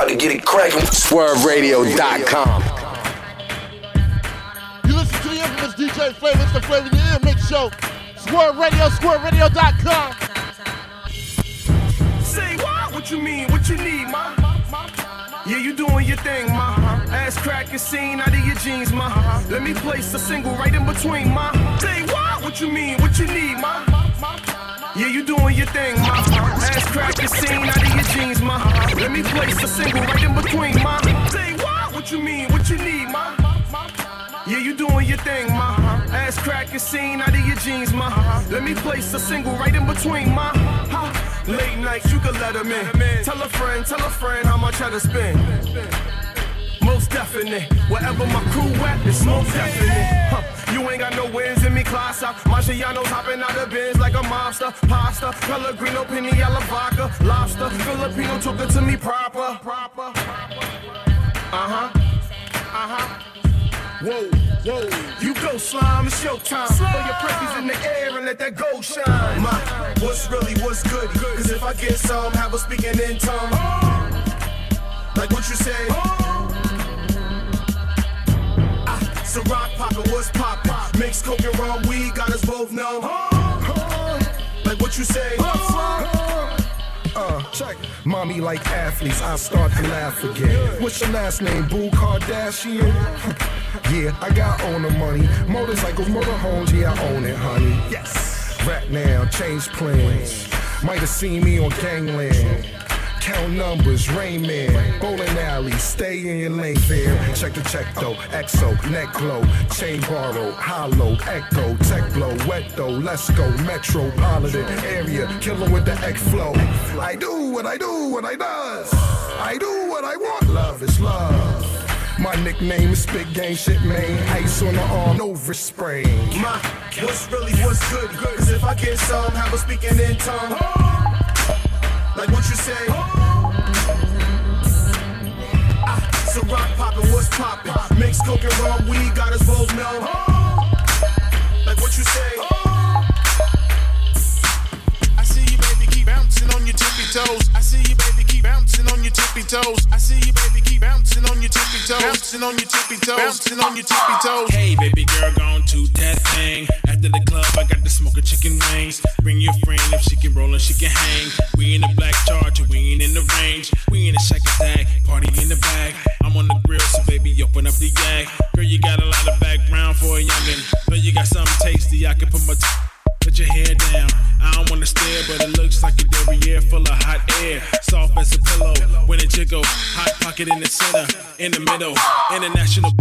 about to get it cracking. SwurvRadio.com. You listen to the infamous DJ Phlava. It's the Phlava in Your Ear Mix Show. Swurv Radio, SwurvRadio.com. Say what? What you mean? What you need, ma? Yeah, you doing your thing, ma. Ass crack is seen out of your jeans, ma. Let me place a single right in between, ma. Say what? What you mean? What you need, ma? Yeah, you doing your thing, ma. Ass crack is seen out of your jeans, ma. Let me place a single right in between, ma. Say what? What you mean? What you need, ma? Yeah, you doing your thing, ma. Ass crack is seen out of your jeans, ma. Let me place a single right in between, ma. Ha. Late nights, you can let them in. Tell a friend, tell a friend how much I to spend. Most definite. Wherever my crew at, it's most definite. Huh. You ain't got no wins in me, class out. Marciano's hopping out the bins like a monster. Pasta, Pellegrino, Piniella vodka, lobster. Filipino took it to me proper. Proper. Uh huh. Uh huh. Whoa, whoa. You go slime, it's your time. Throw your presses in the air and let that gold shine. My, what's really, what's good? Cause if I get some, have a speaking in tongue. Like what you say? Ah, so rock poppin', what's poppin'? Mix coke and rum, weed got us both numb. Like what you say? Uh, check. Mommy like athletes, I start to laugh again. What's your last name? Boo Kardashian? yeah, I got own the money. Motorcycles, motorhomes, yeah, I own it, honey. Yes. Rap now, change plans. Might have seen me on gangland. Count numbers, Rain Man, bowling alley, stay in your lane fair. Check the check though, EXO, neck glow, chain borrow, hollow, echo, tech blow, wet though, let's go, metropolitan area, killer with the X flow. I do what I do, what I does. I do what I want, love is love. My nickname is Big Game Shit Man, ice on the arm, wrist sprain. My, what's really, what's good? Cause if I get some, have a speaking in tongue. Like what you say? Ah, so rock poppin', what's poppin'? Mix coke and rum, weed got us both numb. Like what you say? I see you, baby, keep bouncing on your tippy toes. I see you, baby, bouncing on your tippy toes. I see you, baby, keep bouncing on your tippy toes. Bouncing on your tippy toes. Bouncing on your tippy toes. Hey, baby girl, gon' to that thing. After the club, I got the smoking chicken wings. Bring your friend if she can roll and she can hang. We in the black charger, we ain't in the range. We in the shack attack, party in the back. I'm on the grill, so baby, open up the yak. Girl, you got a lot of background for a youngin'. But you got something tasty, I can put my. T- Put your hair down. I don't wanna stare, but it looks like a derriere full of hot air. Soft as a pillow when it jiggle. Hot pocket in the center, in the middle. International.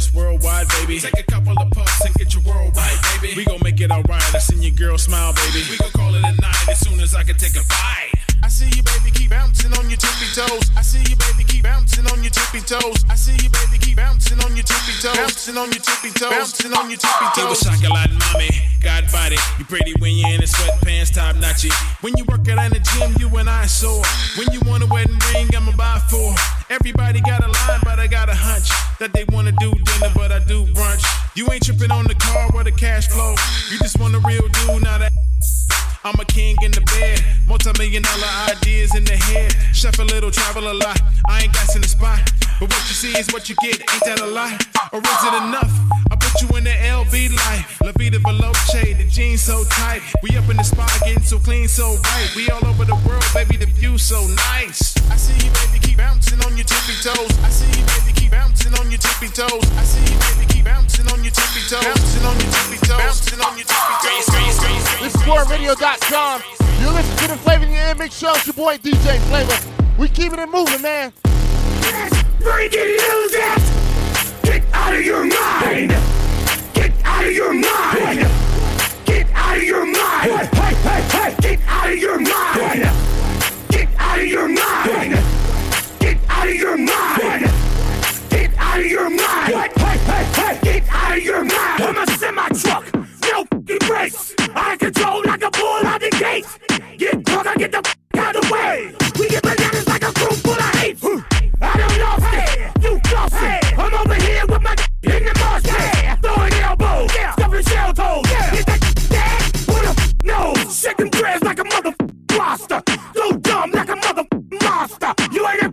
It's worldwide, baby. Take a couple of puffs and get your world worldwide, baby. We gon' make it alright. I seen your girl smile, baby. We gon' call it a night as soon as I can take a bite. I see you, baby, keep bouncing on your tippy toes. I see you, baby, keep bouncing on your tippy toes. I see you, baby, keep bouncing on your tippy toes. Bouncing on your tippy toes. Bouncing on your tippy a toes. chocolate mommy, God body. You pretty when you in the sweatpants, top notchy. When you work out in the gym, you and I soar. When you want a wedding ring, I'ma buy four. Everybody got a line, but I got a hunch that they wanna do dinner, but I do brunch. You ain't tripping on the car or the cash flow. You just want a real dude, not a. I'm a king in the bed, multi-million dollar ideas in the head. Chef a little, travel a lot. I ain't got in the spot, but what you see is what you get. Ain't that a lie? Or is it enough? I put you in the LB life. La Vida Veloce, the jeans so tight. We up in the spot, getting so clean, so right. We all over the world, baby, the view so nice. I see you, baby, keep bouncing on your tippy toes. I see you, baby, keep bouncing on your tippy toes. I see you, baby, keep bouncing on your tippy toes. Bouncing on your tippy toes. Bouncing on your tippy toes. This is SwurvRadio.com. You listen to the Phlava in Your Ear Mix Show. It's your boy DJ Phlava. We keeping it moving, man. Break it, lose it! Get out of your mind! Out of your mind! Get out of your mind! Hey, hey, hey! Get out of your mind! Get out of your mind! Get out of your mind! Get out of your mind! Hey, hey, hey, hey! Get out of your mind! I'm a semi truck, no brakes. I control like a bull out the gate. Get drunk, I get the out of the way. after. You are the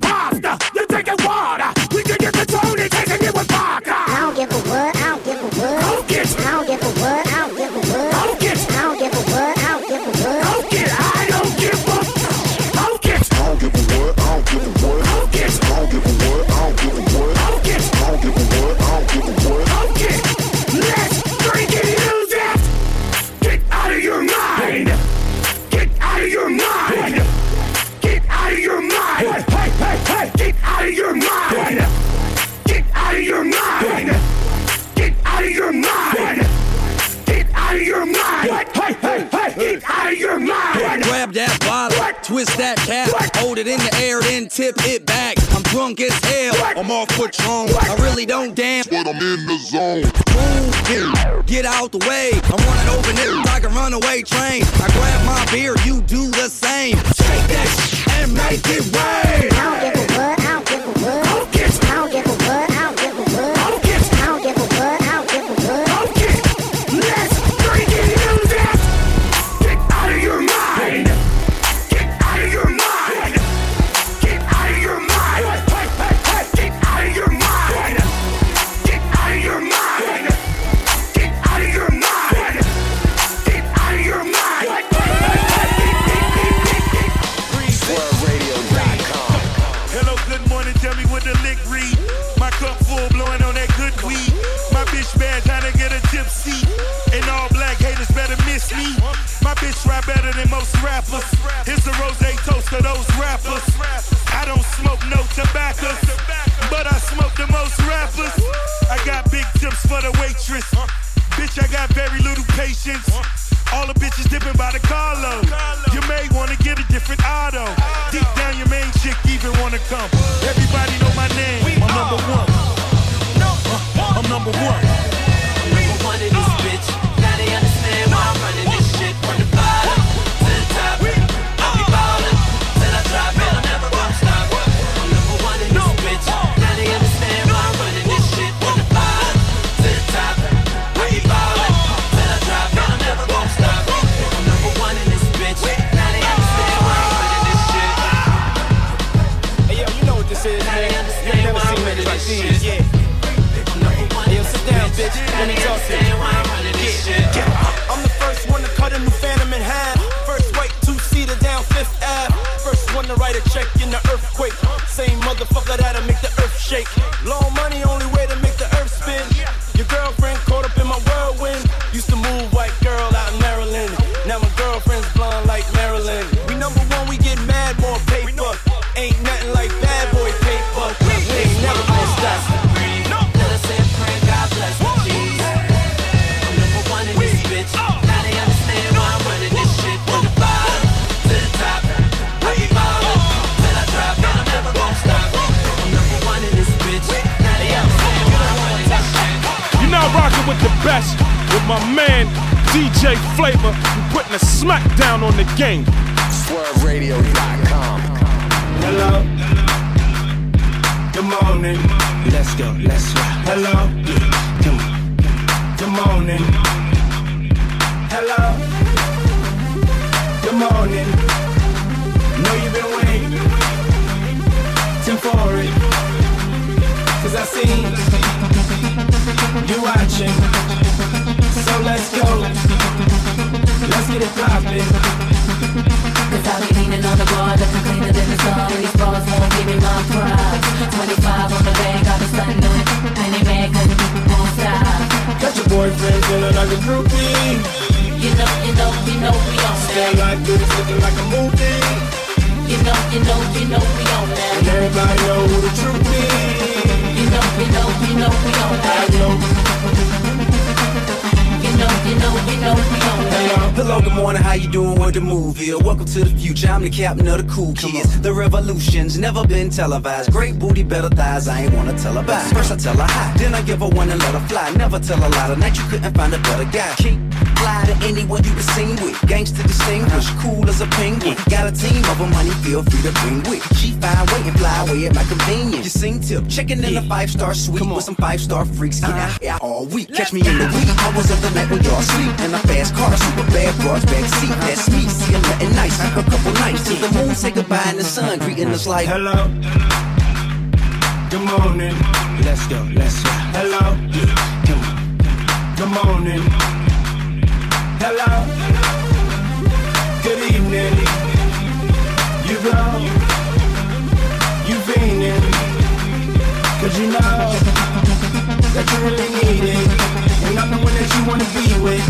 like a mother monster. So dumb like a mother monster. twist that cap, hold it in the air, then tip it back. I'm drunk as hell, I'm off Patron. I really don't dance, but I'm in the zone. Move, get out the way. I'm running over niggas like a runaway train. I grab my beer, you do the same. Shake that and make it rain. Tipsy. And all black haters better miss me. My bitch rap better than most rappers. Here's a rose toast to those rappers. I don't smoke no tobacco, but I smoke the most rappers. I got big tips for the waitress. Bitch, I got very little patience. All the bitches dipping by the carload. You may wanna get a different auto. Deep down, your main chick even wanna come. Everybody know my name. I'm number one. I'm number one. Is, man. You ain't never seen niggas like these. Yeah. Hey yo, sit down, bitch. Let me talk to you. Yeah. I'm the first one to cut a new phantom in half. First white two-seater down Fifth Ave. First one to write a check in the earthquake. Same motherfucker that'll make the earth shake. Loan money, only way to make best with my man DJ Phlava, who putting a smackdown on the game. SwurvRadio.com. Hello. Good morning. Let's go. Let's go. Hello. Come on. Good morning. Hello. Good morning. Know you've been waiting. Time for it. Cause I see you watching. It poppin'. Cause I be leaning on the bar, looking cleaner than the sun. These bras won't give me my props. 25 on the bank, I've been stunning on it. And they cause the people won't stop. Got your boyfriend feeling like a groupie. You know, you know, you know we on Stay that. like this, looking like a movie. You know, you know, you know we on that. And everybody know who the truth is. You know, you know, you know we on I know. You know, you know, you know we on that. Hello, good morning, how you doing? What the movie? Welcome to the future, I'm the captain of the cool kids. The revolution's never been televised. Great booty, better thighs, I ain't wanna tell her bye. First I tell her hi, then I give her one and let her fly. Never tell a lie, tonight you couldn't find a better guy. Keep fly to anyone you been seen with. Gangster distinguished, cool as a penguin. Got a team of them, money feel free to bring with. She fine, wait and fly away at my convenience. You sing tip, checking in a five star suite with some five star freaks. Get out here all week. Catch me in the week, hours of the night when y'all sleep. In a fast car, super bad bras, back seat. That's me, see I'm nothing nice. Keep a couple nights to the moon, say goodbye in the sun, greeting us like. Hello. Good morning. Let's go. Let's go. Hello. Come on. Good morning. Hello. Good evening. You go. You fiending. Cause you know that you really need it. And I'm the one that you wanna be with.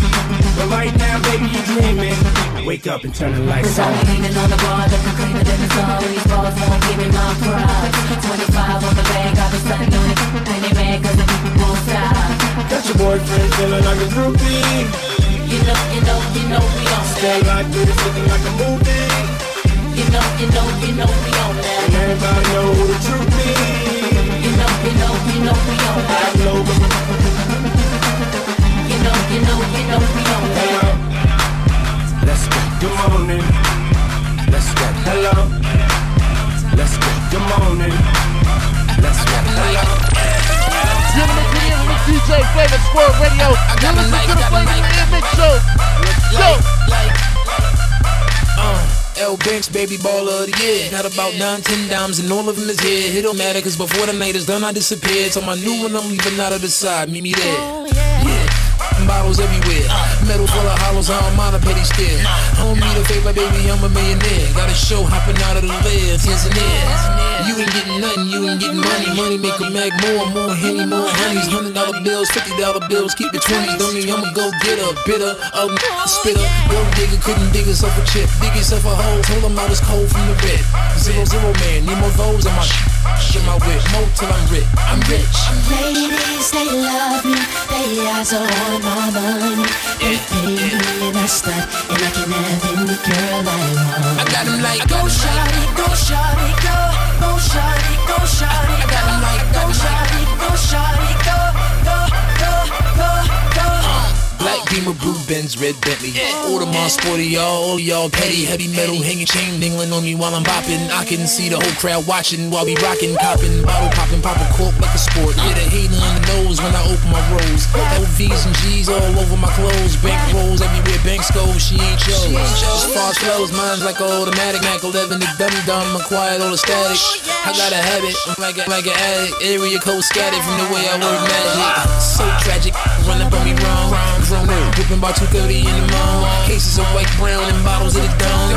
But right now, baby, you dreaming. Wake up and turn the lights on. be leaning on the bar, looking cleaner than the sun. These bras won't give me my props. 25 on the bank, I've been stunning on it. And they mad cause the people won't stop. Got your boyfriend feeling like a groupie. You know, you know, you know we on that. Stay like this, looking like a movie. You know, you know, you know we on that. And everybody know who the truth is. You know, you know, you know we on that. You know, you know, you know we on that. Let's go. Good morning. Let's go. Hello. Let's go. Good morning. Let's go. Hello. DJ Phlava Swurv Radio. You listen to the Phlava Air Mix Show. Let's go. Uh, L Banks, baby baller of the year. Got about nine, ten dimes, and all of them is here. It don't matter, cause before the night is done, I disappeared. So my new one, I'm leaving out of the side. Meet me there. Bottles everywhere. Metal full of hollows, I don't mind a petty stare. Don't need a favor, baby, I'm a millionaire. Got a show hopping out of the lid, Tanzania. You ain't getting nothing, you ain't getting money. Money make a mag more, more henny, more honeys. Hundred dollar bills, fifty dollar bills, keep the twenties. Don't mean I'ma go get a bitter, a spitter. Gold digger couldn't dig himself a chip, dig himself a hole. Told him I was cold from the red. Zero zero man, need more V's in my shit my whip. More till I'm rich, I'm rich. Ladies, they love me. They eyes are on my money. They pay me and I stunt, and I can have any girl I want. I got 'em like, go shawty, go shawty, go, go shawty, go shawty, I got 'em like, go shawty, go shawty, Black Beamer, blue Benz, red Bentley. All the my sporty, y'all, all y'all petty, heavy metal hanging chain dingling on me while I'm bopping. I can see the whole crowd watching while we rocking, copping, bottle popping, popping cork like a sport. Yeah, the hating on the nose when I open my rolls. LVs and G's all over my clothes. Bank rolls everywhere, banks go, she ain't yours. As far as flows, mine's like automatic. Mac 11, the dumb dumb, acquired all the static. I got a habit, I'm like, a, like an addict. Area code scattered from the way I work magic. So tragic, run up on me wrong. Grown up, whipping about 230 in the morning. Cases of white, brown, and bottles of the dome.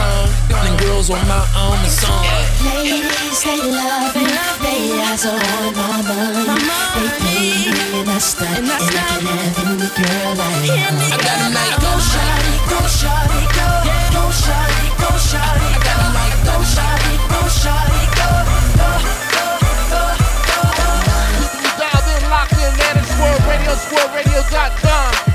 And girls on my own, the song. Ladies, they love me. They eyes are on my money. They pay me and I stunt, and I can have any girl I want. I got 'em like, go shawty, go shawty, go, go shawty, go shawty, I got 'em like, go shawty, go shawty, go, go, go, go, go.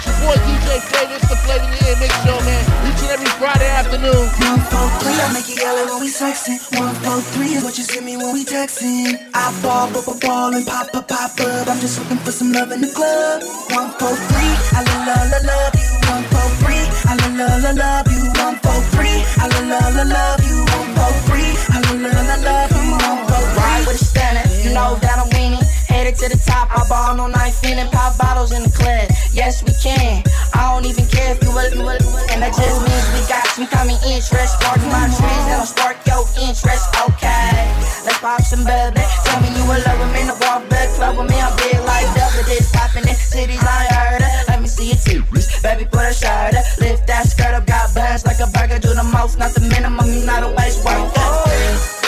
I make you yell when we sexing. One, four, three is what you send me when we texting. I ball, ball, ball, ball, and pop, pop, pop up. I'm just looking for some love in the club. One, four, three, I love, love, love, you. One, four, three, I love, love, love, you. One, four, three, I love, love, love, you. One, four, three, I love, love, love, love you. One, four, three. Ride with a stunner, you know that I'm winning. Headed to the top, I ball no knife in and pop bottles in the club. Yes, we can. I don't even care if you will, you will. And that just means we got some common interest. Spark my trends, that'll spark your interest. Okay, let's pop some bubbly. Tell me you will love me in the walk back club with me. I'm big like double this popping in cities I heard of. Let me see your titties, baby, put a shirt up. Lift that skirt up, got buns like a burger. Do the most, not the minimum, you not a waste work.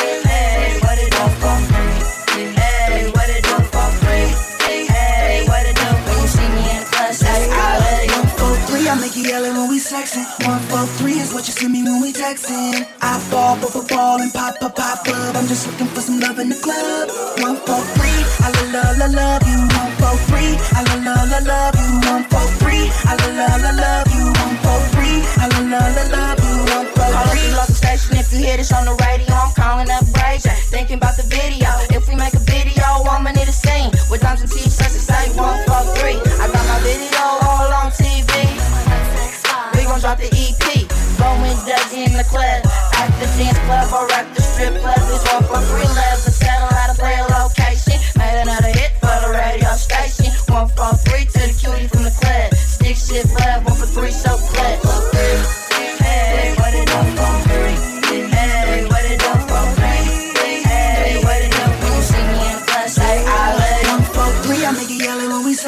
Sexing. One, four, three is what you send me when we texting. I ball, ball, ball, ball, and pop, pop, pop up. I'm just looking for some love in the club. One, four, three, I love, love, love, love you. One, four, three, I love, love, love, love you. One, four, three, I love, love, love, love you. One, four, three, I love, love, love, love you. One, four, Call up the station if you hear this on the radio. I'm calling up Brazier, thinking about the video. If we make a video, I'ma need a scene with dimes and t-shirts that say one, We drop the EP, going Dougie in the club,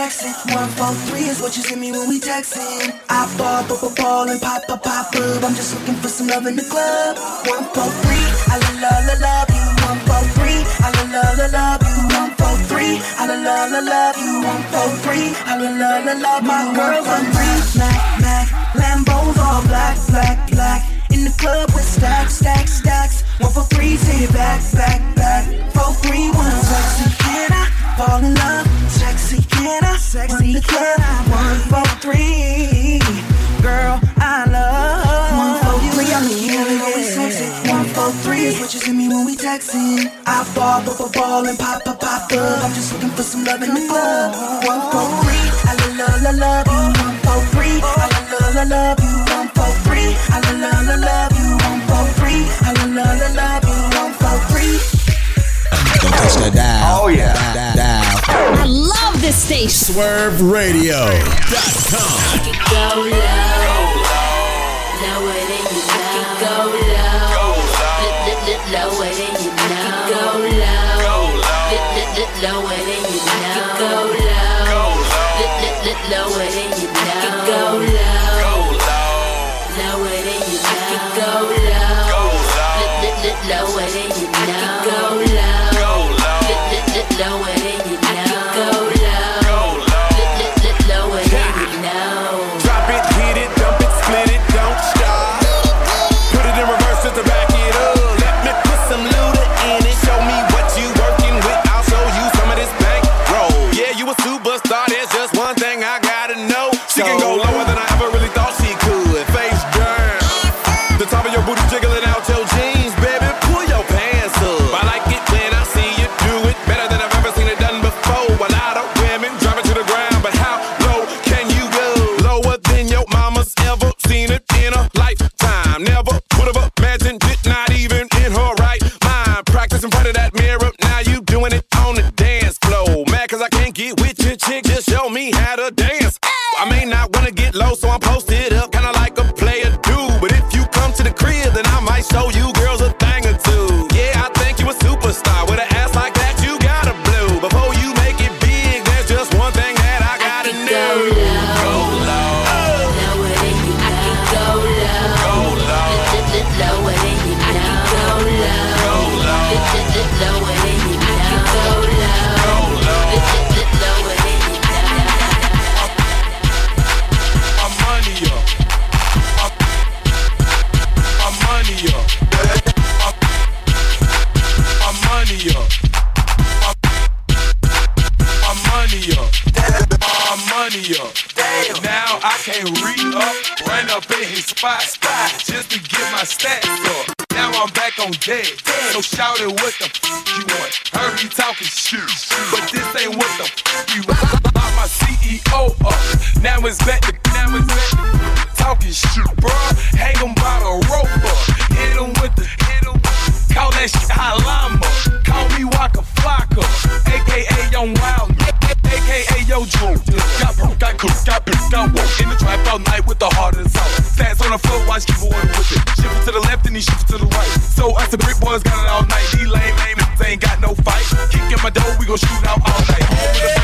sexing. One, four, three is what you send me when we texting. I ball, ball, ball, ball, and pop, pop, pop up. I'm just looking for some love in the club. One, four, three, I love, love, love, you. One, four, three, I love, love, love, you. One, four, three, I love, love, love, you. One, four, three, I love, love, love, my girls on three. Mac, Mac, Lambos all black, black, black. In the club with stacks, stacks, stacks. One, four, three, take it back, back, back. Four, three, one, sexy, fall in love? Sexy, can I? Sexy, can I? One, four, three, girl, I love One, four, three, I'm in when we sexy. One, four, three is what you send me when we texting. I ball, ball, ball, ball, and pop, pop, pop up. I'm just looking for some love in the club. One, four, three, I love, love, love, love you. One, four, three, I love, love, love, love you. One, four, three, I love, love, love, love you. One, four, three, I love, love, love, Touch the dial. Oh, yeah. Dial, dial. I love this station. SwurvRadio.com. Go She can go low. She lame, lame, ain't got no fight. Kick in my door, we gon' shoot out all night.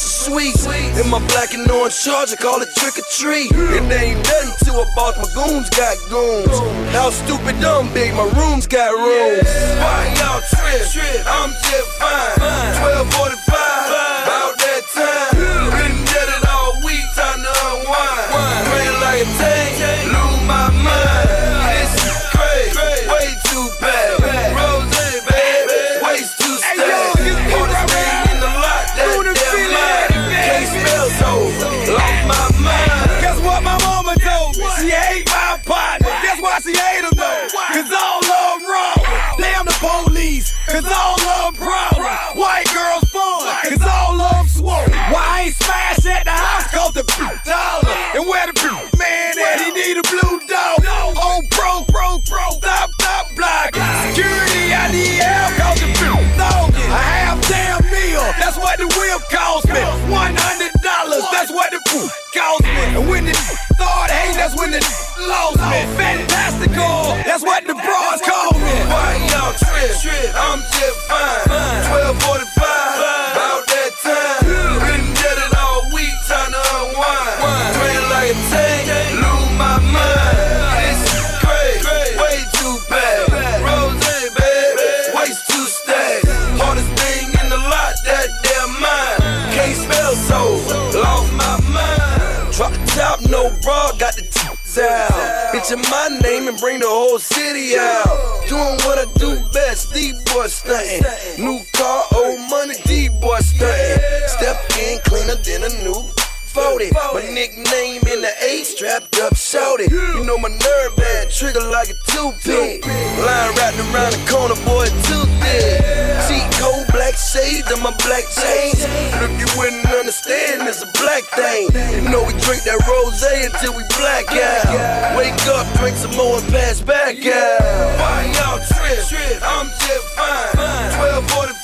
lots of sweets. In my black and orange charger, call it trick or treat. And they ain't nothing to a boss, my goons got goons. How stupid I'm big, my rooms got rooms. Why y'all trip? I'm just fine. 1245. In my name and bring the whole city out. Doing what I do best, D boy stunting. New car, old money, D boy stunting. Step in, cleaner than a new. 40. My nickname in the eight, strapped up, shouted. You know my nerve bad, trigger like a two-pin. Line riding around the corner, boy, too thick. Cold black shades and my black chains. And if you wouldn't understand, it's a black thing. You know we drink that rose until we black out. Wake up, drink some more and pass back out. Why y'all trip? I'm just fine. 1245.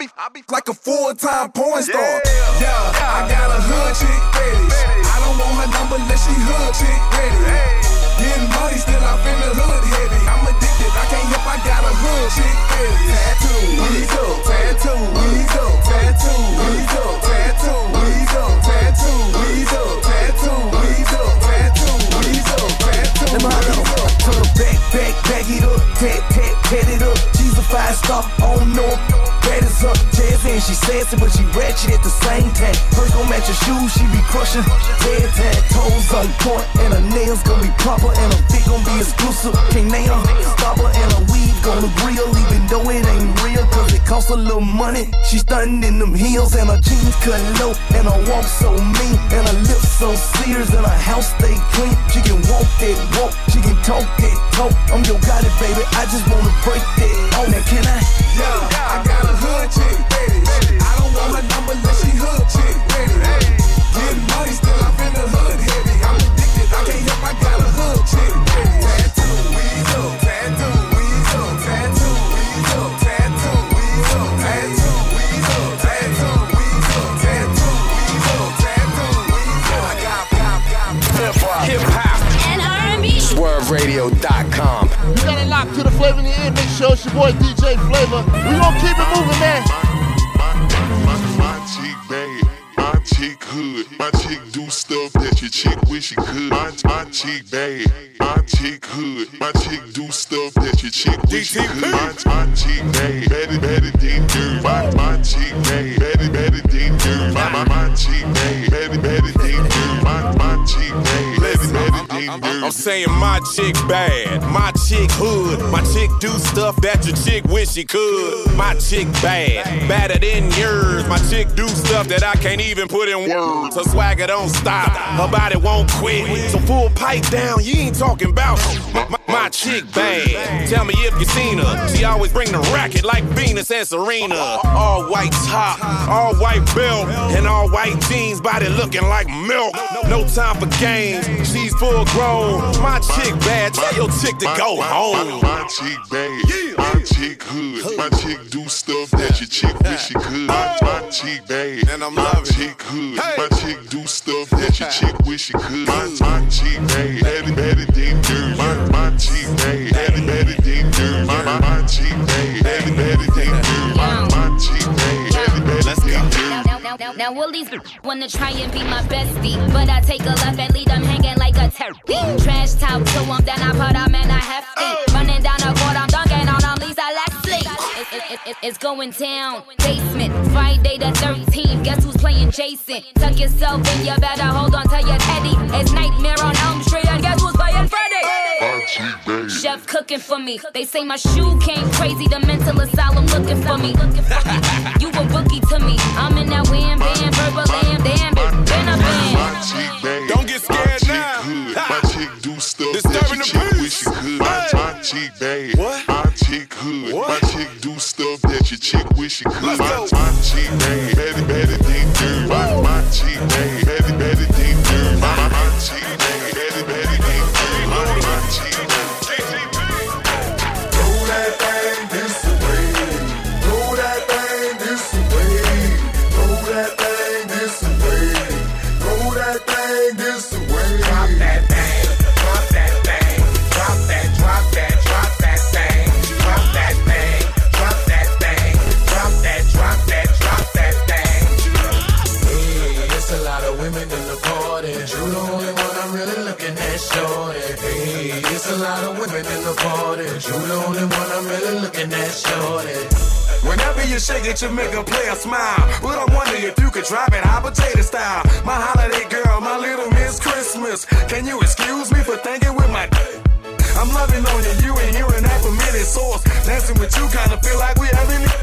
be, I be like a full time porn star. Yeah, yeah, I got a hood chick fetish. I don't want her number unless she hood chick ready. Getting money, still I feel the hood heavy. I'm addicted, I can't help, I got a hood chick fetish. Tattoo, we up, tattoo, we up, tattoo, we up, tattoo, we up, tattoo, we up, tattoo, we up, tattoo, we up, tattoo. Let me holler on, turn back, back, back it up, tat, tat, tat it up. She's a five star, on no and she sassy, but she ratchet at the same time. Hers gon' match her shoes, she be crushing. Dead tag, toes on point, and her nails gon' be proper, and her feet gon' be exclusive. Can't name her, stop her, and her weave gon' look real, even though it ain't real, cause it costs a little money. She stunning in them heels, and her jeans cut low, and her walk so mean, and her lips so serious, and her house stay clean. She can walk that walk, she can talk that talk. I'm your it, baby. I just wanna break that. Oh, now can I? Yeah, I got I don't want a number unless she hood chick, ready. Getting money, still I'm in the hood heavy. I'm addicted, I can't help, I got a hood chick, ready. Tattoo, weasel, tattoo, weasel, tattoo, weasel, tattoo, weasel, tattoo, weasel, tattoo, weasel, tattoo, weasel, tattoo, weasel. I got, got, got, Hip hop. And R&B. SwurvRadio.com. You got it locked to the Phlava in the end. Make sure it's your boy DJ Phlava. We gonna keep it moving, man. My chick do stuff that your chick wish she could. My, my chick bad, my chick hood, my chick do stuff that your chick wish she could. My, my chick bad, better, better than dirt. My, my chick bad, better, better than dirt. My, my, my chick bad, I'm saying my chick bad, my chick hood, my chick do stuff that your chick wish she could. My chick bad, badder than yours. My chick do stuff that I can't even put in words. Her swagger don't stop, her body won't quit. So full pipe down, you ain't talking about my, my, my chick bad. Tell me if you seen her. She always bring the racket like Venus and Serena. All white top, all white belt, and all white jeans, body looking like milk. No time for games, she's full grown. My chick bad, tell your chick to go home. My chick bad, my chick hood, my chick do stuff that your chick wish she could. My, chick bad, and I'm my chick hood, my chick do stuff that your chick wish she could. My, chick bad, better than dirt. My, my chick bad, better, better than dirt. My, my, my chick bad, Now, now, now, will these wanna try and be my bestie? But I take a left and leave them hanging like a turkey. Trash talk to them, then I put them in a hefty. Running down the court, I'm dunking on them, Lisa Leslie. It, it, it, it's going down. Basement, Friday the 13th. Guess who's playing Jason? Tuck yourself in, you better hold on to your teddy. It's Nightmare on Elm Street, and guess who's playing Freddy? My chick bad. Chef cooking for me. They say my shoe came crazy. The mental asylum looking for me. you a rookie to me. I'm in that wham bam, verbal lamb, damn it. Been a band. My chick bad. Don't get scared now. Hood. My chick do stuff that your chick wish could. My, my chick bad. What? My chick hood. My chick do stuff that your chick wish she could. My, my chick bad. Better, better than dirt. My, my chick bad. Better, it's a lot of women in the party. But you the only one I'm really looking at, shorty. Hey, it's a lot of women in the party. But you the only one I'm really looking at, shorty. Whenever you shake it, you make a player smile. But I'm wondering if you could drop it hot potato style. My holiday girl, my little Miss Christmas. Can you excuse me for thinking with my I'm loving on you, you ain't hearing that from any source. Dancing with you kinda feel like we having it.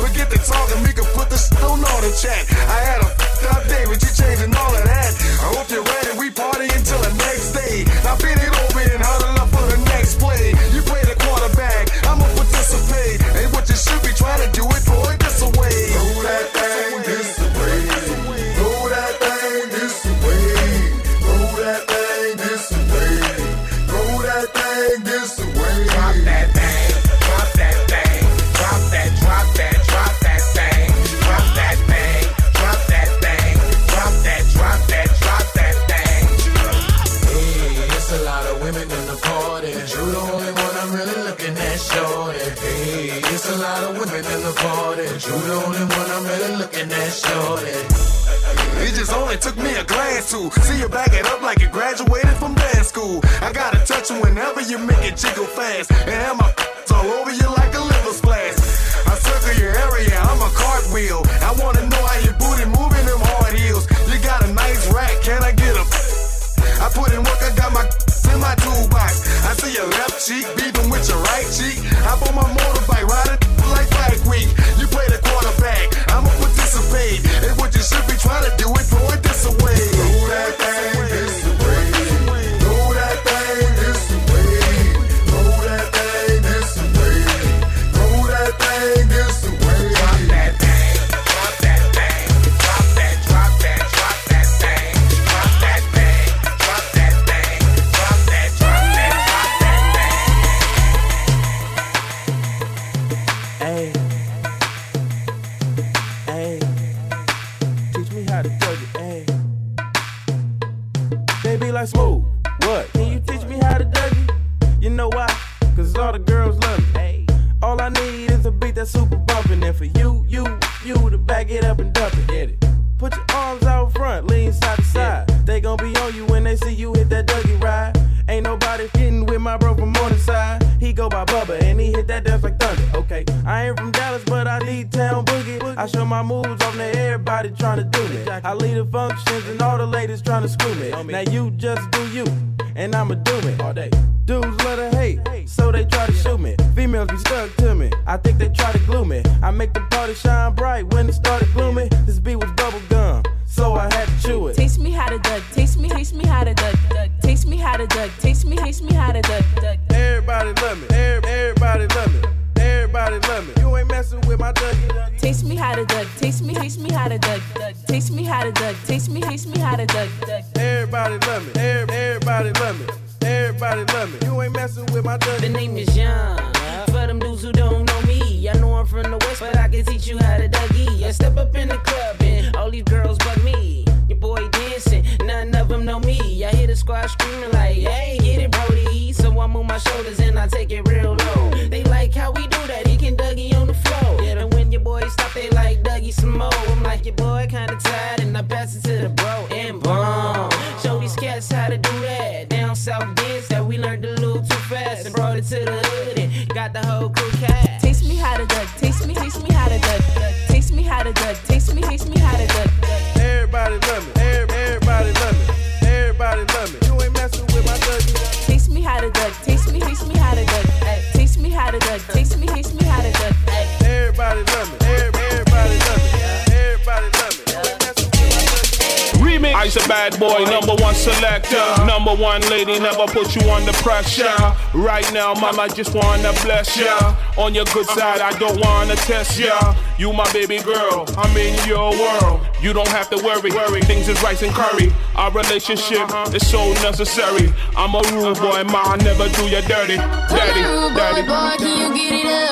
Forget the talking, we can put the stone on the chat. I had a up day, but you changing all of that. I hope you're ready, we party until the next day. Now beat it over and huddle up for the next play. You play the quarterback, I'ma participate. Ain't what you should be trying to do it for shorty. It just only took me a glance to see you back it up like you graduated from dance school. I gotta touch you whenever you make it jiggle fast, and have my all over you like a liver splash. I circle your area, I'm a cartwheel. I wanna know how your booty moving them hard heels. You got a nice rack, can I get a? I put in work, I got my in my toolbox. I see your left cheek beeping with your right cheek. Hop on my motorbike, riding it like bike week. You play the quarterback paid. And what you should be trying to do it for. best to the bro and boom. Show these cats how to do that. Down south dance that we learned to little too fast and brought it to the hood and got the whole crew cat. Bad boy, number one selector. Number one lady, never put you under pressure. Right now, mama, just wanna bless ya. On your good side, I don't wanna test ya. You my baby girl, I'm in your world. You don't have to worry, things is rice and curry. Our relationship is so necessary. I'm a rude boy, ma, I never do you dirty. Dirty, dirty. Boy, boy, can you get it up?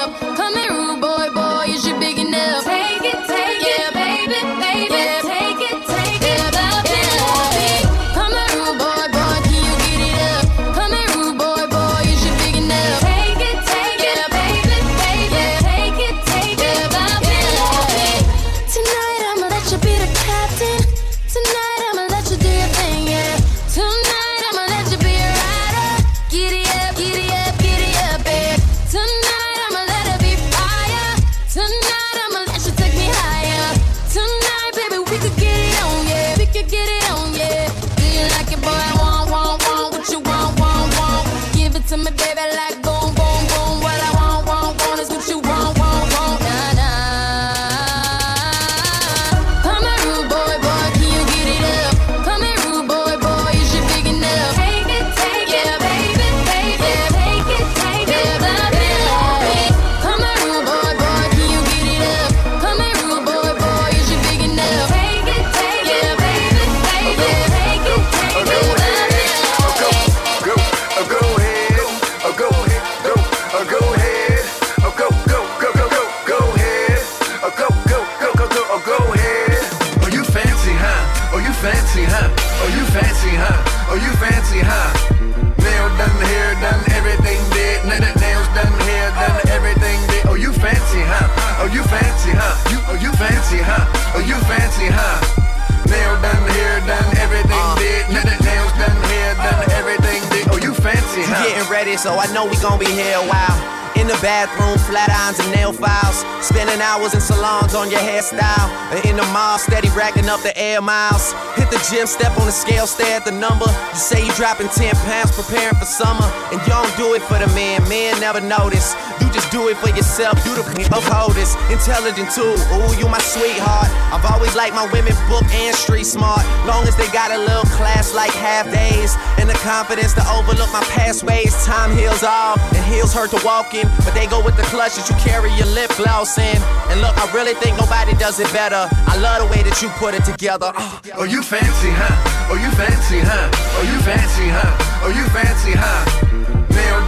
flat irons and nail files. Spending hours in salons on your hairstyle. And in the mall, steady racking up the air miles. Hit the gym, step on the scale, stare at the number. You say you dropping 10 pounds, preparing for summer. And you don't do it for the man. Man never notice. Do it for yourself, you the of coldest. Intelligent too, ooh, you my sweetheart. I've always liked my women book and street smart. Long as they got a little class like half days. And the confidence to overlook my past ways. Time heals all, and heels hurt to walk in. But they go with the clutch that you carry your lip gloss in. And look, I really think nobody does it better. I love the way that you put it together. Oh, Oh, you fancy, huh? Oh, you fancy, huh? Oh, you fancy, huh? Oh, you fancy, huh?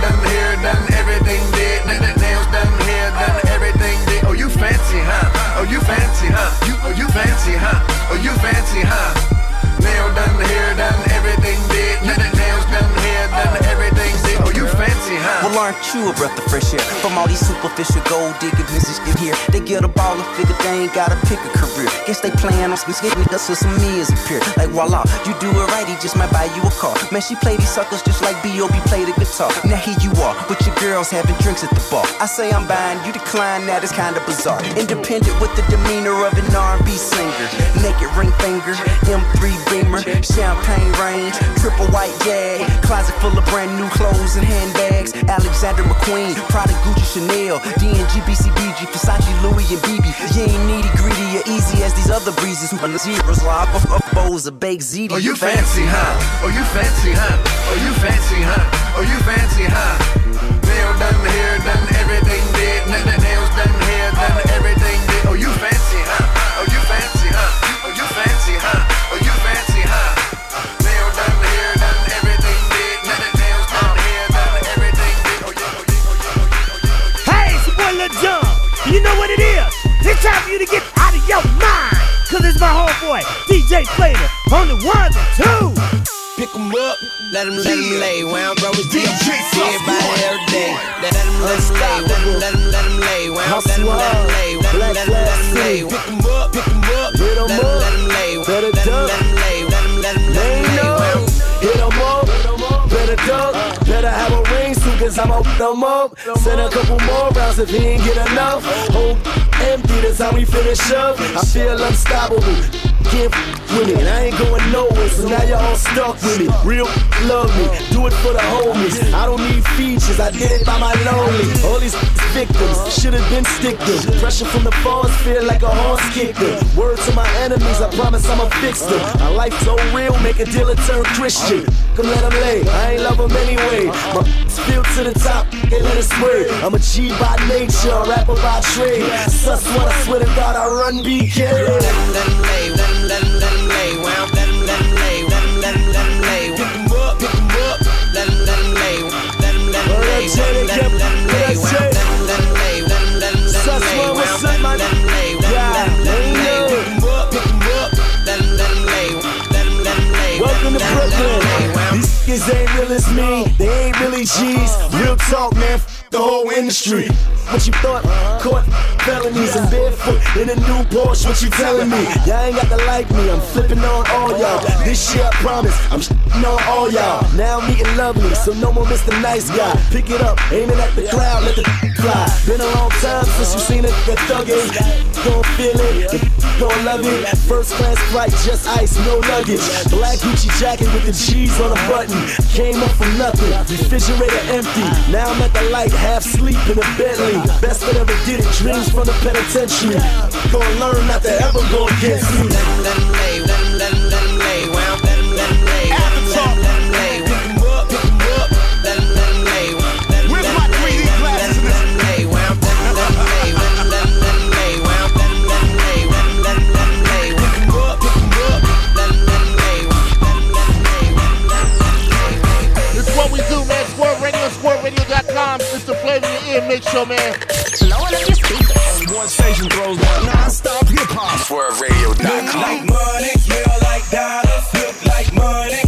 Done, hair done, everything did. Nails done, hair done, everything did. Oh, you fancy, huh? Oh, you fancy, huh? You, oh, you fancy, huh? Oh, you fancy, huh? Nail done, hair done, everything did. Nails done, hair done, everything did. Oh, you fancy, huh? Well, aren't you a breath of fresh air? From all these superficial gold digging bitches in here, they get a ball and figure they ain't gotta pick a career. Guess they plan on some skit niggas so some meals appear. Like voila, you do it right, he just might buy you a car. Man, she play these suckers just like B.O.B. play the guitar. Now here you are, with your girls having drinks at the bar. I say I'm buying, you decline, that is kinda bizarre. Independent with the demeanor of an R&B singer. Naked ring finger, M3 Beamer, champagne range, triple white jag, closet full of brand new clothes and handbags. Alexander McQueen, Prada, Gucci, Chanel, D&G, BCBG, Versace, Louis, and BB. You ain't needy, greedy, or easy as these other breezes who the zeros lob up, bowls of baked ziti. Oh, you fancy, huh? Oh, you fancy, huh? Oh, you fancy, huh? Oh, you fancy, huh? Nail done, hair done, everything did. N- it is? It's time for you to get out of your mind. Cause it's my homeboy, DJ Phlava, on the ones and twos. Pick 'em up, let 'em let 'em lay. Wound bro is deep, everybody every day. Let 'em let 'em lay, let 'em let 'em let 'em lay. Wound let 'em let 'em lay, let 'em let 'em let 'em lay. Pick 'em up, pick 'em up, let 'em let 'em lay. Let 'em let 'em lay, up, better better have a ring soon cause I'ma them up. Send a couple more rounds if he ain't get enough. Hold empty, that's how we finish up. I feel unstoppable. Can't with me, and I ain't going nowhere, so now y'all stuck with me. Real love me, do it for the homies. I don't need features, I did it by my lonely. All these victims should have been stick them. Pressure from the falls feel like a horse kicker. them. Word to my enemies, I promise I'ma fix them. My life so real, make a dealer turn Christian. Come let them lay, I ain't love them anyway. My feel to the top, can't let it sway. I'm a G by nature, rapper by trade. Sus what I swear to God, I run BK. let 'em let 'em lay, let 'em let 'em lay. Wound let 'em let 'em lay, let 'em let 'em let 'em lay. Pick 'em up, pick 'em up, let 'em let 'em lay. Let 'em let 'em lay, let 'em let 'em let 'em lay. Wound let 'em let 'em lay, let 'em let 'em let Sus lay. what's let man? let 'em lay, let 'em let 'em lay. Pick 'em up, pick 'em up, let 'em let 'em lay. Let 'em let 'em lay. Welcome to let 'em let 'em Brooklyn. These niggas ain't real as me. They ain't really G's. Real talk, man. The whole industry. What you thought? Caught felonies and barefoot in a new Porsche. What you telling me? Y'all ain't got to like me. I'm flipping on all y'all. This year I promise I'm shitting on all y'all. Now I'm meeting lovely, so no more Mr. Nice Guy. Pick it up, aiming at the crowd, let the fly. Been a long time since you seen a nigga thuggin'. Gon' feel it, gon' love it. First class flight, just ice, no luggage. Black Gucci jacket with the G's on the button. Came up from nothing, refrigerator empty. Now I'm at the light, half sleep in a Bentley. Best that ever did it, dreams from the penitentiary. Gonna learn not to ever go against me. let 'em let 'em lay, let 'em let 'em let 'em lay. Wound let 'em let 'em lay, let lay. Pick 'em up, pick 'em up, let 'em let 'em lay. Let 'em let 'em lay, let lay. Wound let 'em let 'em lay, let let let lay. Wound let 'em let 'em lay, let let let lay. Pick 'em up, pick 'em up, let 'em let 'em lay. This is what we do, man. Swurv Radio, SwurvRadio.com. It's the in your ear mix show, man. Blowing up your speakers. One station throws down non-stop hip-hop. SwurvRadio.com. Look like money, smell like dollars. Look like money,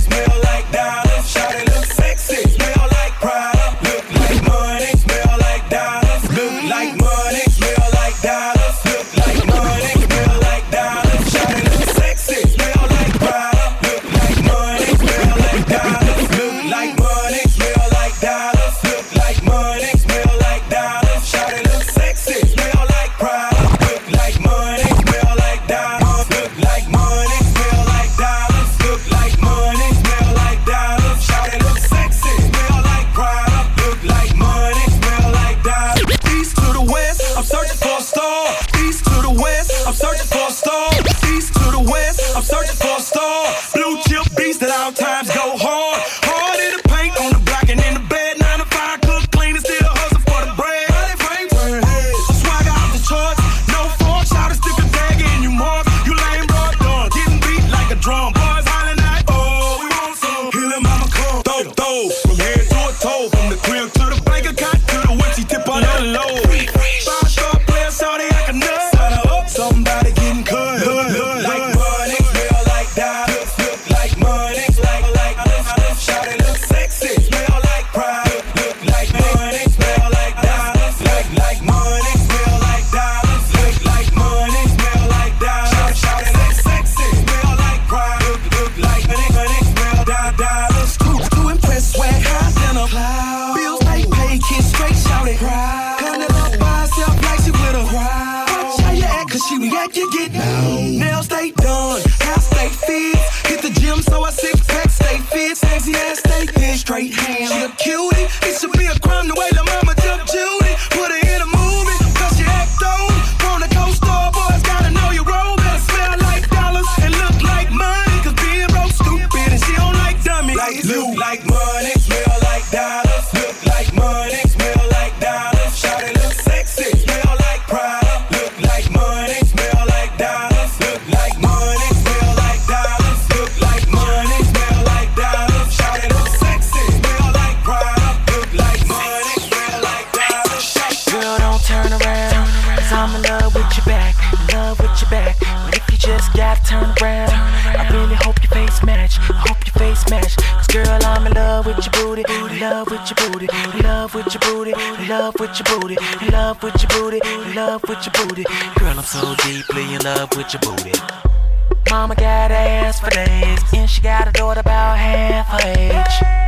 with your booty. In love with your booty. In love with your booty. Girl, I'm so deeply in love with your booty. Mama got ass for days, and she got a daughter about half her age.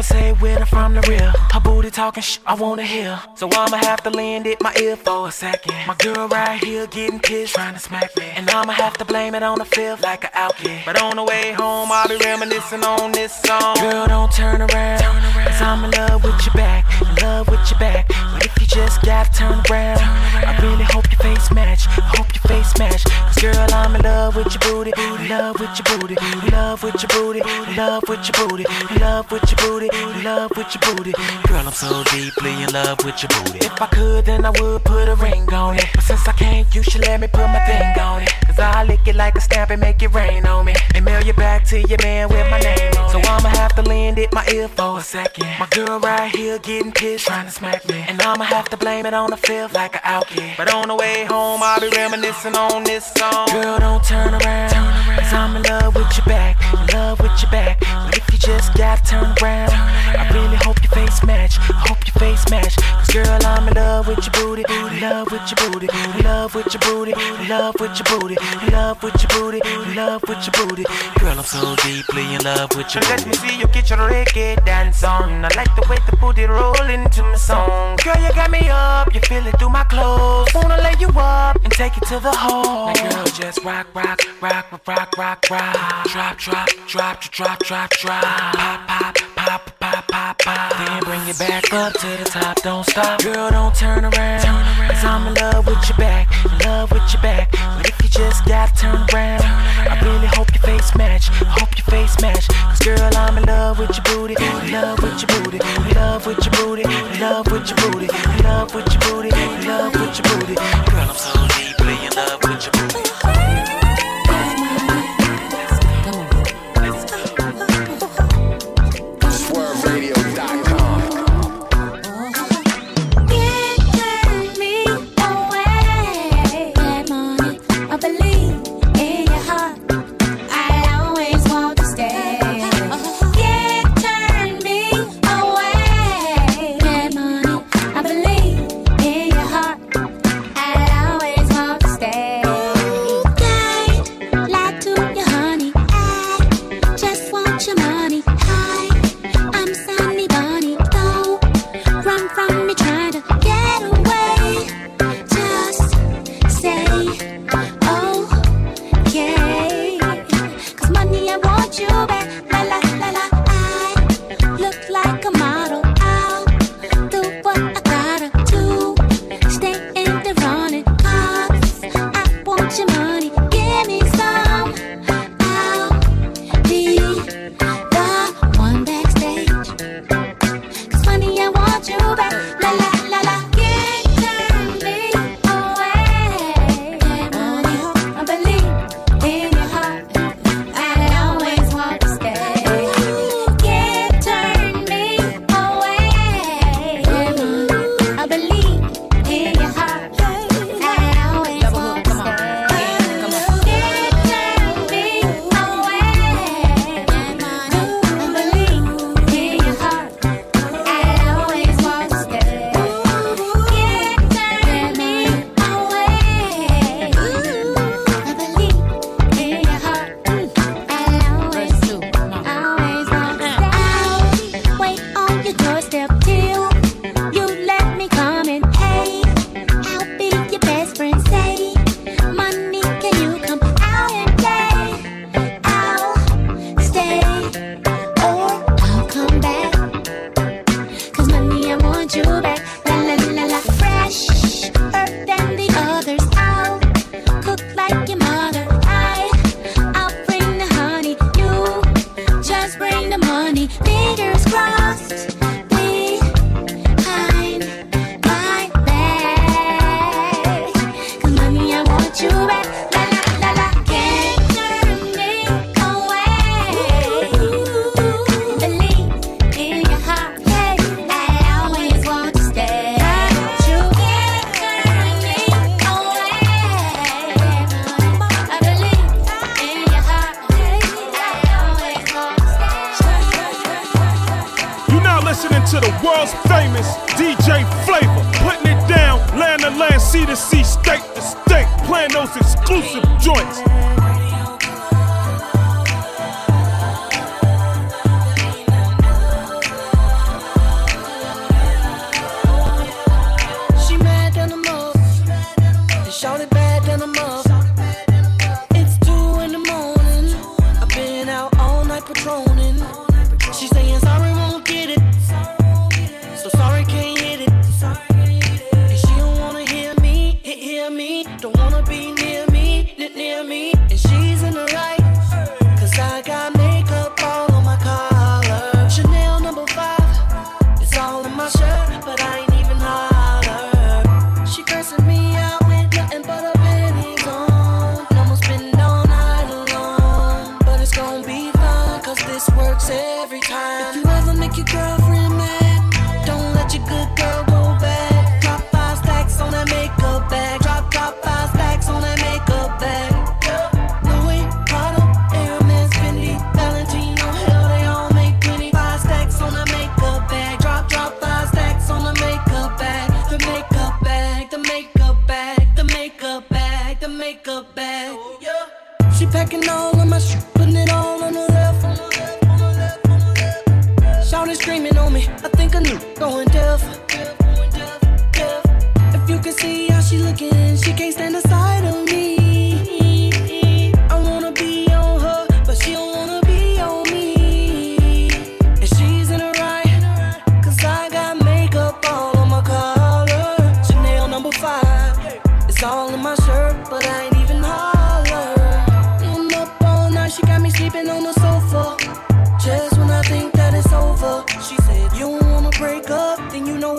I conversate with her from the real. Her booty talking sh- I wanna hear. So I'ma have to lend it my ear for a second. My girl right here getting pissed, trying to smack me. And I'ma have to blame it on the fifth like an outfit. But on the way home, I'll be reminiscing on this song. Girl, don't turn around. turn Cause I'm in love with your back. In love with your back. But just gotta turn around, I really hope your face match. I hope your face match. Cause girl, I'm in love with your booty. In love with your booty. In love with your booty. In love with your booty. In love with your booty. In love with your booty. Girl, I'm so deeply in love with your booty. If I could, then I would put a ring on it. But since I can't, you should let me put my thing on it. Cause I lick it like a stamp and make it rain on me. And mail you back to your man with my name on it. So I'ma have to lend it my ear for a second. My girl right here getting pissed, trying to smack me. And I'ma have to blame it on the fifth like an outfit. But on the way home, I'll be reminiscing on this song. Girl, don't turn around. Cause I'm in love with your back. In love with your back. But if you just gotta turn around, I really hope your face match. I hope your face match. Cause girl, I'm in love with your booty. In love with your booty. In love with your booty. In love with your booty. In love with your booty. In love with your booty. Girl, I'm so deeply in love with your booty. Let me see you get your reggae dance on. I like the way the booty roll into my song. Girl, you got me up. You feel it through my clothes. Wanna lay you up and take it to the hole. Now, girl, just rock, rock, rock, rock, rock, rock, rock. Drop, drop, drop, drop, drop, drop. Pop, pop, pop. Then bring it back up to the top. Don't stop. Girl, don't turn around. Cause I'm in love with your back. In love with your back. But if you just gotta turn around, I really hope your face match. I hope your face match. Cause girl, I'm in love with your booty. In love with your booty. In love with your booty. In love with your booty. In love with your booty. In love with your booty.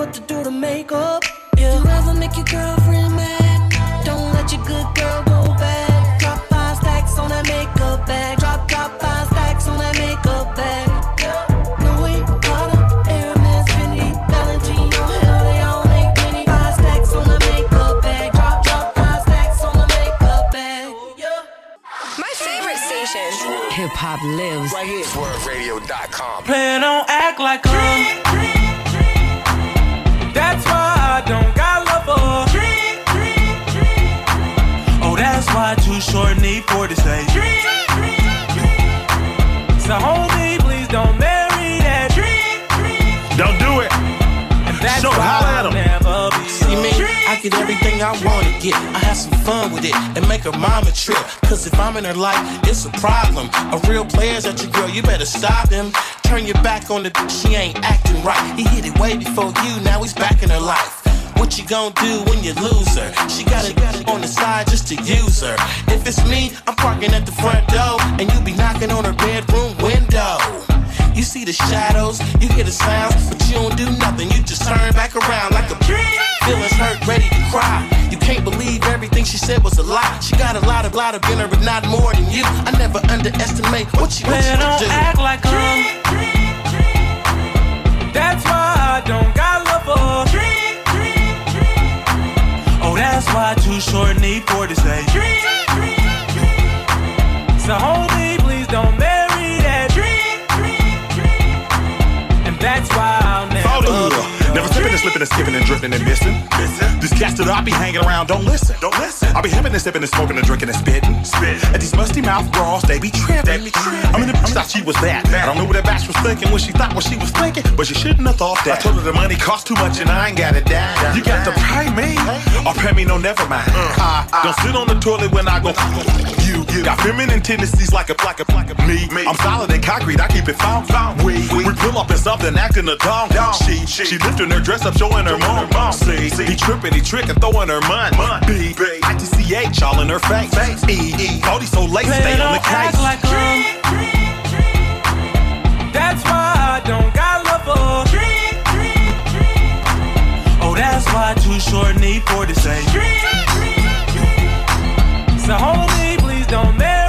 What to do to make up. Yeah. If you ever make your girlfriend mad, don't let your good girl go bad. Drop five stacks on that makeup bag. Drop, drop five stacks on that makeup bag. Louis, Prada, Hermes, Fendi, Valentino, hell they all make plenty. Five stacks on the makeup bag. Drop, drop five stacks on the makeup bag. My favorite station. Hip hop lives. Right here. SwurvRadio.com. Plan on act like a. why too short need for the stage. So homie, please don't marry that. Dream. Don't do it. And that's So why holla at I'll 'em. never be. See me, I get everything I wanna get. I have some fun with it and make her mama trip. Cause if I'm in her life, it's a problem. A real player's at your girl, you better stop him. Turn your back on the she ain't acting right. He hit it way before you, now he's back in her life. What you gonna do when you lose her? She got it on the side just to use her. If it's me, I'm parking at the front door, and you be knocking on her bedroom window. You see the shadows, you hear the sounds, but you don't do nothing. You just turn back around like a dream. feelings hurt, ready to cry. You can't believe everything she said was a lie. She got a lot of lot of in her, but not more than you. I never underestimate what you Plan on do. act like a. That's why I don't got love for. Oh, that's why too short need for the stage. So homie, please don't marry that. dream. And that's why I'll never. Never slipping and slipping and skipping and drifting and missing. These cats that I be hanging around don't listen. Don't listen. I be hipping and sipping and smoking and drinking and spitting. Spit. And these musty mouth bras, they be tripping. I mean, the bitch thought she was that. I don't know what that batch was thinking when she thought what she was thinking, but she shouldn't have thought that. I told her the money cost too much and I ain't got it down. You got to pay me or pay me no never mind. Uh, don't sit on the toilet when I go. You, you got feminine tendencies like a like a like a me. I'm solid and concrete. I keep it found. We, we we pull up in something acting a dong. She she lifting her dress up, showing her mom. mom. See, he tripping, he tricking, throwing her money. B I T C H all in her face. E E Cody so late, stay on the on act case. like a. That's why I don't got love for. Oh, that's why too short need for the stage. So homie, please don't marry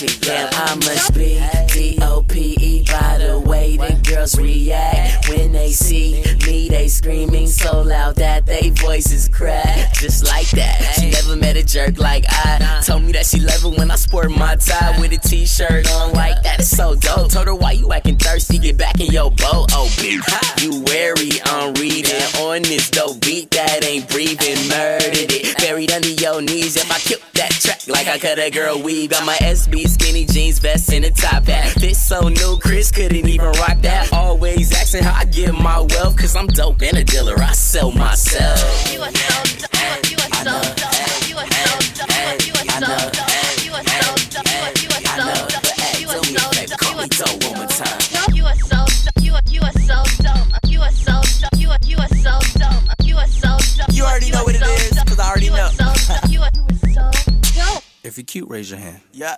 Damn, I must be D-O-P-E by the way the girls react when they see me. They screaming so loud that they voices crack. Just like that. She never met a jerk like I. Told me that she love it when I sport my tie with a t-shirt on like that. It's so dope. Told her why you acting thirsty. Get back in your boat. Oh, bitch. You wary. I'm reading on this dope beat that ain't breathing. Murdered it. Buried under your knees. If I killed that track like I cut a girl weave. Got my SB skinny jeans vest and a top hat. Fit so new, Chris couldn't even rock that. Always asking how I get my wealth. Cause I'm dope and a dealer. I sell myself. You are so dope. You are so dope. You are so dope. You are so dope. You are so dope. You are so dope. You are so dope. Call me dope one more time. You are so you are you are so dope. You are so dope. You are you are so dope. You are so dope. You already know what it is, cause I already You know. are so dope. You are so dope. If you're cute, raise your hand. Yeah.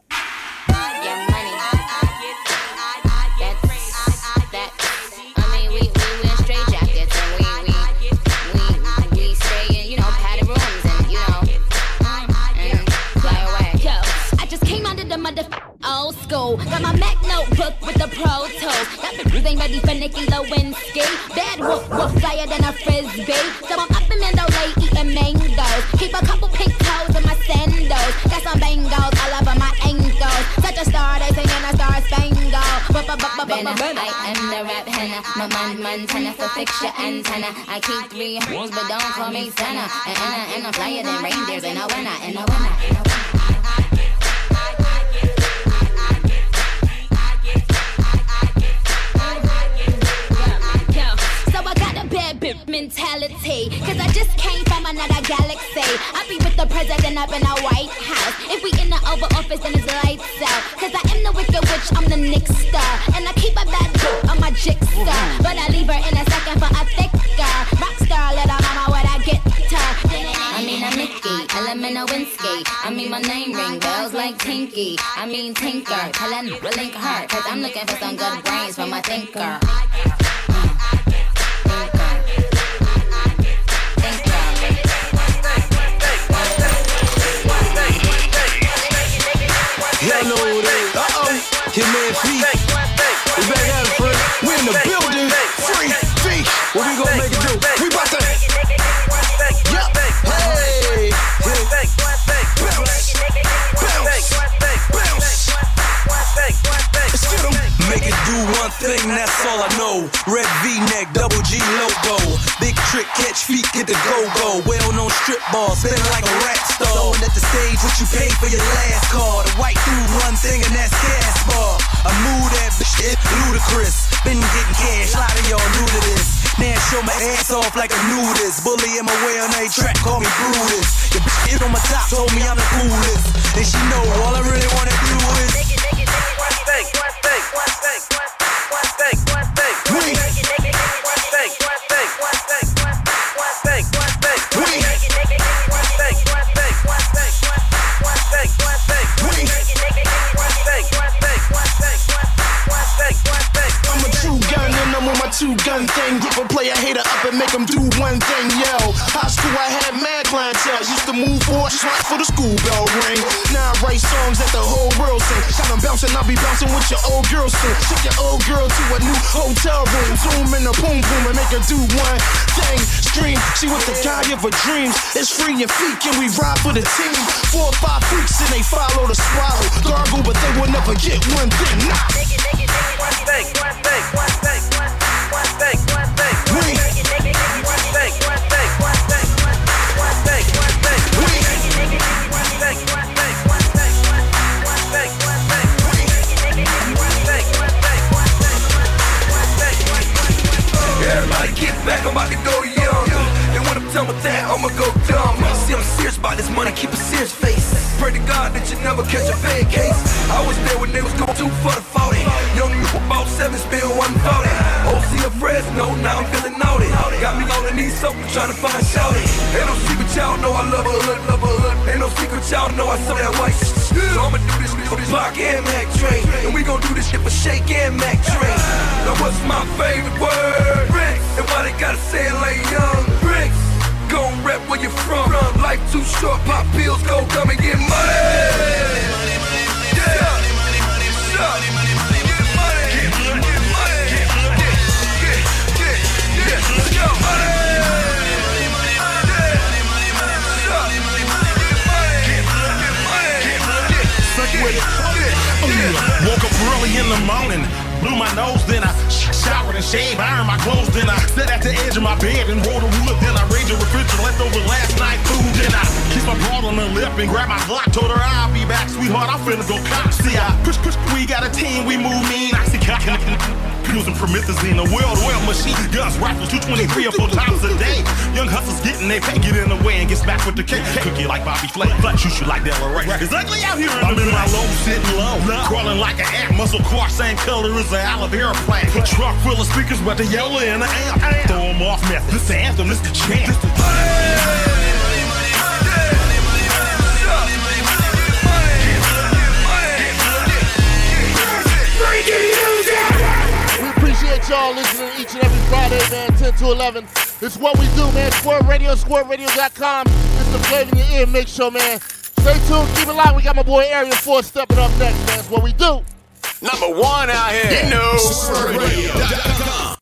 Get money. Old. Got my Mac notebook with the Pro Tools. That bitch ain't ready for Nicki Lewinsky. Bad wolf, wolf flyer than a frisbee. So I'm up in Mandalay eating mangoes. Keep a couple pink toes in my sandals. Got some bangles all over my ankles. Such a star, they singing a star spangled. Benna, I am the rap henna. My man Montana for fix your antenna. I keep three hoes, but don't call me Santa. And Anna, and I'm flyer than reindeers in a winner, in a winner. In a winner. Bad bitch mentality. Cause I just came from another galaxy. I be with the president up in the White House. If we in the Oval Office, then it's lights out. Cause I am the wicked witch, I'm the Nick star. And I keep a bad bitch on my jigsaw. But I leave her in a second for a thicker. Rockstar, little mama, what I get her. I mean, I'm Nicky, element of Winsky. I mean, my name ring bells like Tinky. I mean, Tinker, her link her. Cause I'm looking for some good brains for my thinker. Is. Uh-oh. Hit man Pete. We back. We in the building. Free feet. What we gonna make it do? We about to. Hey. Bounce. Bounce. Bounce. Let's. Make it do one thing, that's all I know. Red V-neck, double G logo. Big trick, catch feet, get the go-go. Strip ball, spinning like a rap star. Throwing at the stage what you paid for your last card. A white dude, one thing, and that's gas bar. I move that bitch, it ludicrous. Been getting cash, a lot of y'all new to this. Now show my ass off like a nudist. Bully in my way on a track, call me Brutus. Your bitch is on my top, told me I'm the coolest. And she know all I really wanna do is. Bouncing, I'll be bouncing with your old girl soon. Take your old girl to a new hotel room. Zoom in the boom boom and make her do one thing. Stream, she with the guy of her dreams. It's free and feet, can we ride for the team? Four or five freaks and they follow the swallow. Gargle, but they will never get one thing. Nah. This money, keep a serious face. Pray to God that you never catch a bad case. I was there when they was going two for the 40. Young nigga about seven, spill 140. OC of Fresno, now I'm feeling naughty. Got me on the knees, so I'm trying to find shouty. Ain't no secret, y'all know I love a hood, love a hood. Ain't no secret, y'all know I saw that white. So I'ma do this for the Pac and Mac train. And we gon' do this shit for Shake and Mac train. Now what's my favorite word? Bricks. And why they gotta say it like young? Bricks. Gon' rep where you from. Life too short, pop pills, go come and get money. Woke up early in the morning, blew my nose, then I and shaved. Ironed my clothes, then I sat at the edge of my bed and rolled a wood. Then I raised a refrigerator, leftover last night food. Then I kissed my broad on the lip and grab my Glock. Told her I'll be back, sweetheart. I'm finna go cop. See, I push, push. We got a team, we move mean. I see cock Using promethazine, a world oil machine, guns, rifles, 223 or four times a day. Young hustlers getting they pay, get in the way and gets back with the cake. Cook you like Bobby Flay, flat shoot you like Della Ray. It's ugly out here in I'm in my low, sitting low, crawling like an ant. Muscle car, same color as the Alavera plant. Truck full of speakers, the yellow in the. Eh, eh. Throw 'em off method. This the anthem, the chant. This the We appreciate y'all listening each and every Friday, man, 10 to 11. It's what we do, man. Swurv Radio, SwurvRadio.com. It's the Phlava in Your Ear Mix Show, man. Stay tuned, keep it locked. We got my boy Area 4 stepping up next, man. It's what we do. Number one out here. You know.